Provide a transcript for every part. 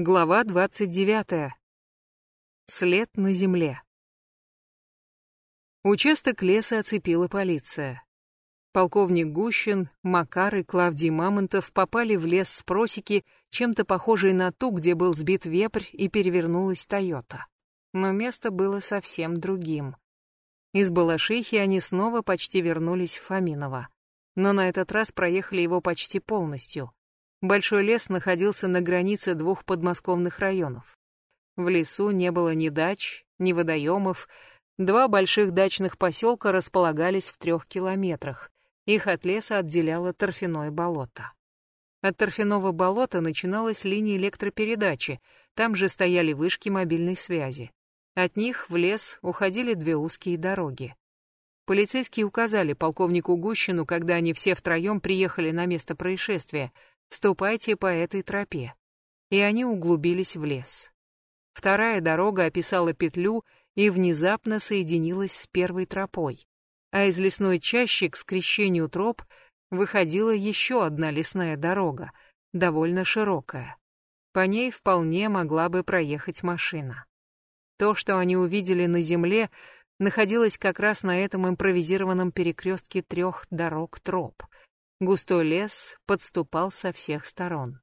Глава 29. След на земле. Участок леса оцепила полиция. Полковник Гущин, Макар и Клавдий Мамонтов попали в лес с просеки, чем-то похожей на ту, где был сбит вепрь и перевернулась Тойота. Но место было совсем другим. Из Балашихи они снова почти вернулись в Фоминово. Но на этот раз проехали его почти полностью — Большой лес находился на границе двух подмосковных районов. В лесу не было ни дач, ни водоемов. Два больших дачных поселка располагались в трех километрах. Их от леса отделяло торфяное болото. От торфяного болота начиналась линия электропередачи, там же стояли вышки мобильной связи. От них в лес уходили две узкие дороги. Полицейские указали полковнику Гущину, когда они все втроем приехали на место происшествия, Ступайте по этой тропе. И они углубились в лес. Вторая дорога описала петлю и внезапно соединилась с первой тропой. А из лесной чащи к скрещению троп выходила еще одна лесная дорога, довольно широкая. По ней вполне могла бы проехать машина. То, что они увидели на земле, находилось как раз на этом импровизированном перекрестке трех дорог-троп — Густой лес подступал со всех сторон.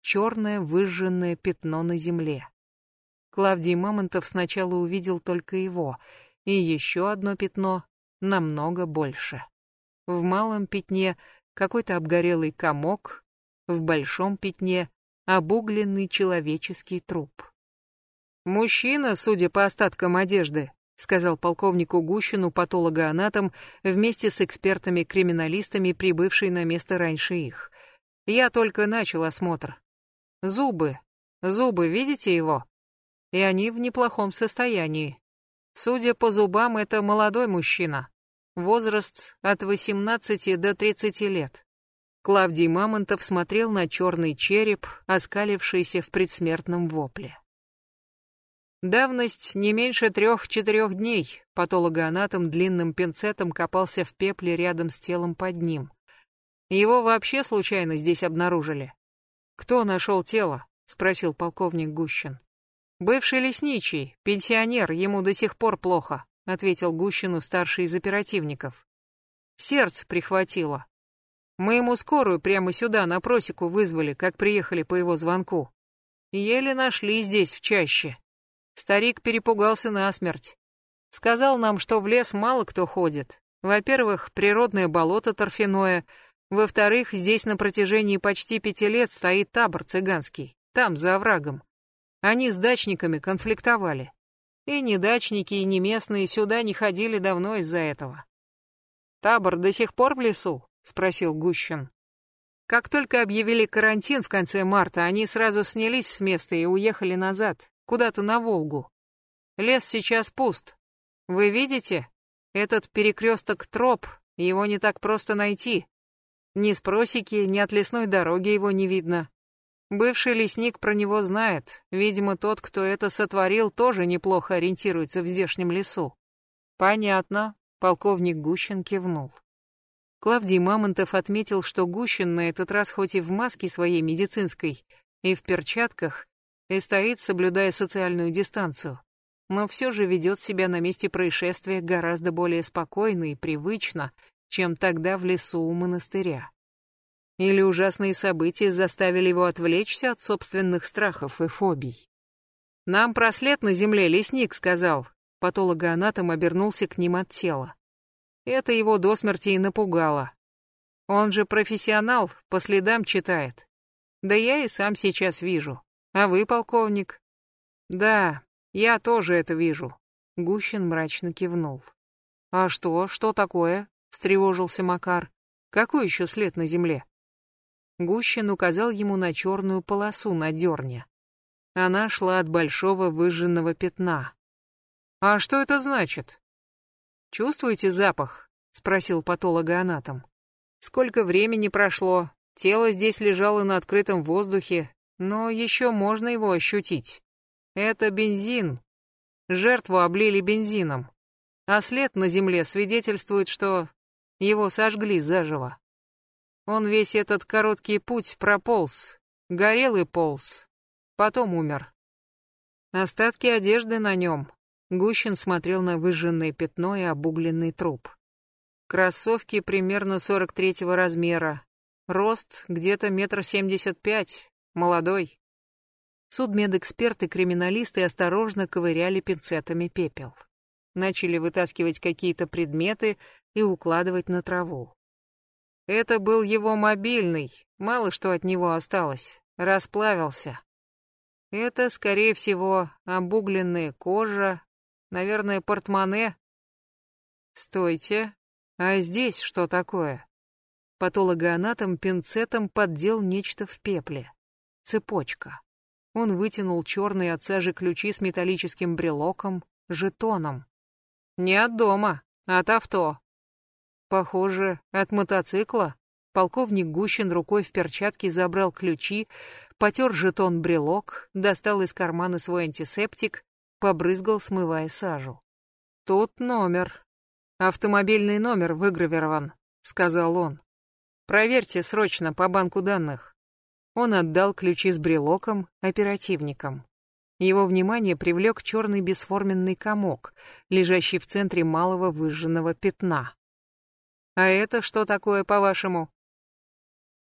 Черное выжженное пятно на земле. Клавдий Мамонтов сначала увидел только его, и еще одно пятно, намного больше. В малом пятне какой-то обгорелый комок, в большом пятне обугленный человеческий труп. Мужчина, судя по остаткам одежды, сказал полковнику Гущину патологоанатом вместе с экспертами-криминалистами, прибывший на место раньше их. Я только начал осмотр. Зубы. Зубы, видите его? И они в неплохом состоянии. Судя по зубам, это молодой мужчина. Возраст от 18 до 30 лет. Клавдий Мамонтов смотрел на черный череп, оскалившийся в предсмертном вопле. Давность не меньше трех-четырех дней. Патологоанатом длинным пинцетом копался в пепле рядом с телом под ним. Его вообще случайно здесь обнаружили. Кто нашел тело? спросил полковник Гущин. Бывший лесничий, пенсионер, ему до сих пор плохо, ответил Гущину старший из оперативников. Сердце прихватило. Мы ему скорую прямо сюда на просеку вызвали, как приехали по его звонку. Еле нашли здесь в чаще. Старик перепугался насмерть. Сказал нам, что в лес мало кто ходит. Во-первых, природное болото торфяное. Во-вторых, здесь на протяжении почти пяти лет стоит табор цыганский. Там, за оврагом. Они с дачниками конфликтовали. И ни дачники, и ни местные сюда не ходили давно из-за этого. «Табор до сих пор в лесу?» — спросил Гущин. Как только объявили карантин в конце марта, они сразу снялись с места и уехали назад, куда-то на Волгу. Лес сейчас пуст. Вы видите? Этот перекресток троп, его не так просто найти. Ни с просеки, ни от лесной дороги его не видно. Бывший лесник про него знает. Видимо, тот, кто это сотворил, тоже неплохо ориентируется в здешнем лесу. Понятно, полковник Гущин кивнул. Клавдий Мамонтов отметил, что Гущин на этот раз хоть и в маске своей медицинской, и в перчатках, и стоит, соблюдая социальную дистанцию, но все же ведет себя на месте происшествия гораздо более спокойно и привычно, чем тогда в лесу у монастыря. Или ужасные события заставили его отвлечься от собственных страхов и фобий. «Нам прослед на земле лесник сказал», патологоанатом обернулся к ним от тела. Это его до смерти и напугало. Он же профессионал, по следам читает. Да я и сам сейчас вижу. А вы, полковник? Да, я тоже это вижу. Гущин мрачно кивнул. А что, что такое? встревожился Макар. Какой еще след на земле? Гущин указал ему на черную полосу на дерне. Она шла от большого выжженного пятна. А что это значит? Чувствуете запах? спросил патологоанатом. Сколько времени прошло? Тело здесь лежало на открытом воздухе, но еще можно его ощутить. Это бензин. Жертву облили бензином. А след на земле свидетельствует, что его сожгли заживо. Он весь этот короткий путь прополз, горел и полз. потом умер. Остатки одежды на нем. Гущин смотрел на выжженное пятно и обугленный труп. Кроссовки примерно 43-го размера. Рост где-то метр семьдесят пять. Молодой. Судмедэксперты криминалисты осторожно ковыряли пинцетами пепел. Начали вытаскивать какие-то предметы и укладывать на траву. Это был его мобильный, мало что от него осталось, расплавился. Это, скорее всего, обугленная кожа, наверное, портмоне. Стойте, а здесь что такое? Патологоанатом пинцетом поддел нечто в пепле. Цепочка. Он вытянул черные от сажи ключи с металлическим брелоком, жетоном. Не от дома, а от авто. Похоже, от мотоцикла. Полковник Гущин рукой в перчатке забрал ключи, потер жетон-брелок, достал из кармана свой антисептик, побрызгал, смывая сажу. «Тут номер. Автомобильный номер выгравирован», — сказал он. «Проверьте срочно по банку данных». Он отдал ключи с брелоком оперативникам. Его внимание привлек черный бесформенный комок, лежащий в центре малого выжженного пятна. А это что такое, по-вашему?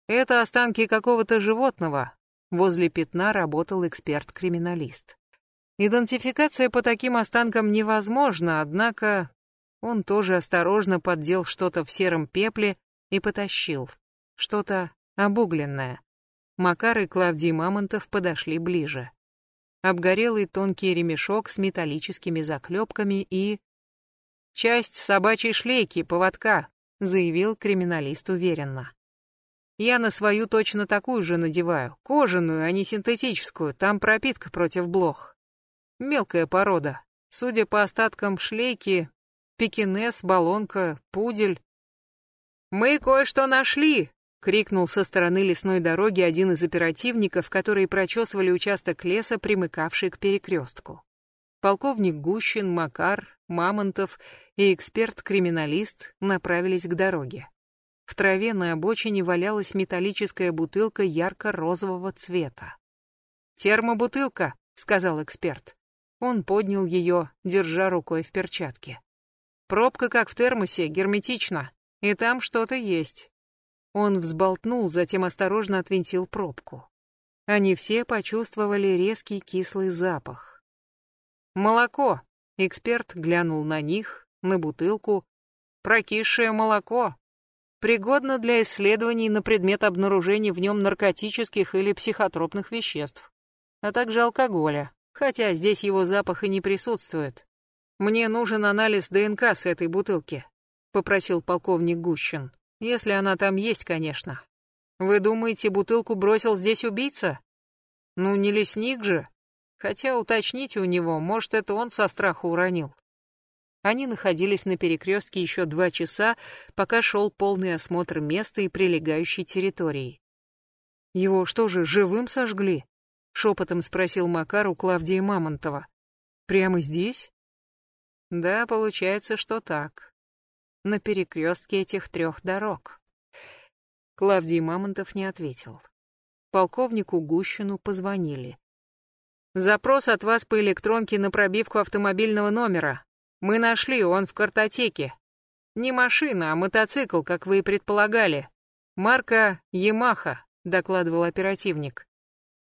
Это останки какого-то животного. Возле пятна работал эксперт-криминалист. Идентификация по таким останкам невозможна, однако он тоже осторожно поддел что-то в сером пепле и потащил. Что-то обугленное. Макар и Клавдий Мамонтов подошли ближе. Обгорелый тонкий ремешок с металлическими заклепками и... Часть собачьей шлейки, поводка, заявил криминалист уверенно. Я на свою точно такую же надеваю, кожаную, а не синтетическую, там пропитка против блох. Мелкая порода. Судя по остаткам шлейки, пекинес, балонка, пудель. «Мы кое-что нашли!» — крикнул со стороны лесной дороги один из оперативников, которые прочесывали участок леса, примыкавший к перекрестку. Полковник Гущин, Макар, Мамонтов и эксперт-криминалист направились к дороге. В траве на обочине валялась металлическая бутылка ярко-розового цвета. «Термобутылка», — сказал эксперт. Он поднял ее, держа рукой в перчатке. «Пробка, как в термосе, герметична, и там что-то есть». Он взболтнул, затем осторожно отвинтил пробку. Они все почувствовали резкий кислый запах. «Молоко», Эксперт глянул на них, на бутылку. Прокисшее молоко. Пригодно для исследований на предмет обнаружения в нем наркотических или психотропных веществ, а также алкоголя, хотя здесь его запах и не присутствует. Мне нужен анализ ДНК с этой бутылки, попросил полковник Гущин. Если она там есть, конечно. Вы думаете, бутылку бросил здесь убийца? Ну, не лесник же. Хотя уточните у него, может, это он со страху уронил. Они находились на перекрестке еще два часа, пока шел полный осмотр места и прилегающей территории. «Его что же, живым сожгли?» — шепотом спросил Макар у Клавдии Мамонтова. «Прямо здесь?» «Да, получается, что так. На перекрестке этих трех дорог». Клавдий Мамонтов не ответил. Полковнику Гущину позвонили. Запрос от вас по электронке на пробивку автомобильного номера. Мы нашли, он в картотеке. Не машина, а мотоцикл, как вы и предполагали. Марка Ямаха, докладывал оперативник.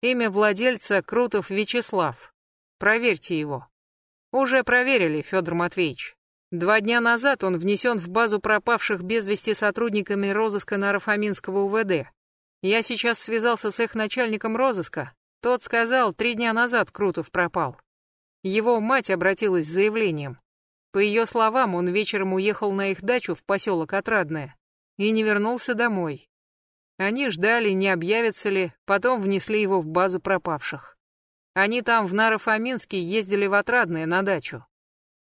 Имя владельца Крутов Вячеслав. Проверьте его. Уже проверили, Федор Матвеевич. Два дня назад он внесен в базу пропавших без вести сотрудниками розыска Нарафаминского УВД. Я сейчас связался с их начальником розыска, тот сказал, три дня назад Крутов пропал. Его мать обратилась с заявлением. По ее словам, он вечером уехал на их дачу в поселок Отрадное и не вернулся домой. Они ждали, не объявится ли, потом внесли его в базу пропавших. Они там в Нарофоминске ездили в Отрадное на дачу.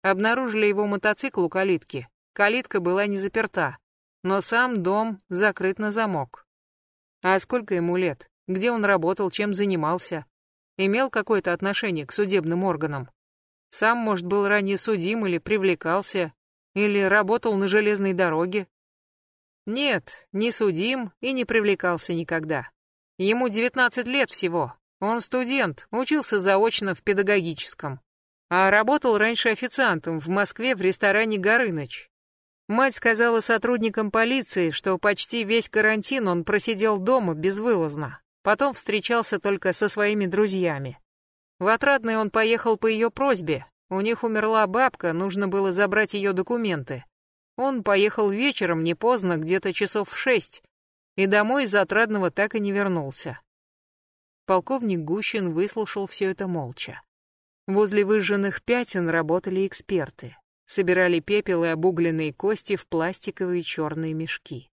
Обнаружили его мотоцикл у калитки. Калитка была не заперта, но сам дом закрыт на замок. А сколько ему лет? Где он работал, чем занимался? Имел какое-то отношение к судебным органам? Сам, может, был ранее судим или привлекался, или работал на железной дороге? Нет, не судим и не привлекался никогда. Ему 19 лет всего, Он студент, учился заочно в педагогическом. А работал раньше официантом в Москве в ресторане «Горыныч». Мать сказала сотрудникам полиции, что почти весь карантин он просидел дома безвылазно. Потом встречался только со своими друзьями. В Отрадный он поехал по ее просьбе. У них умерла бабка, нужно было забрать ее документы. Он поехал вечером, не поздно, где-то часов в шесть, и домой из Отрадного так и не вернулся. Полковник Гущин выслушал все это молча. Возле выжженных пятен работали эксперты. Собирали пепел и обугленные кости в пластиковые черные мешки.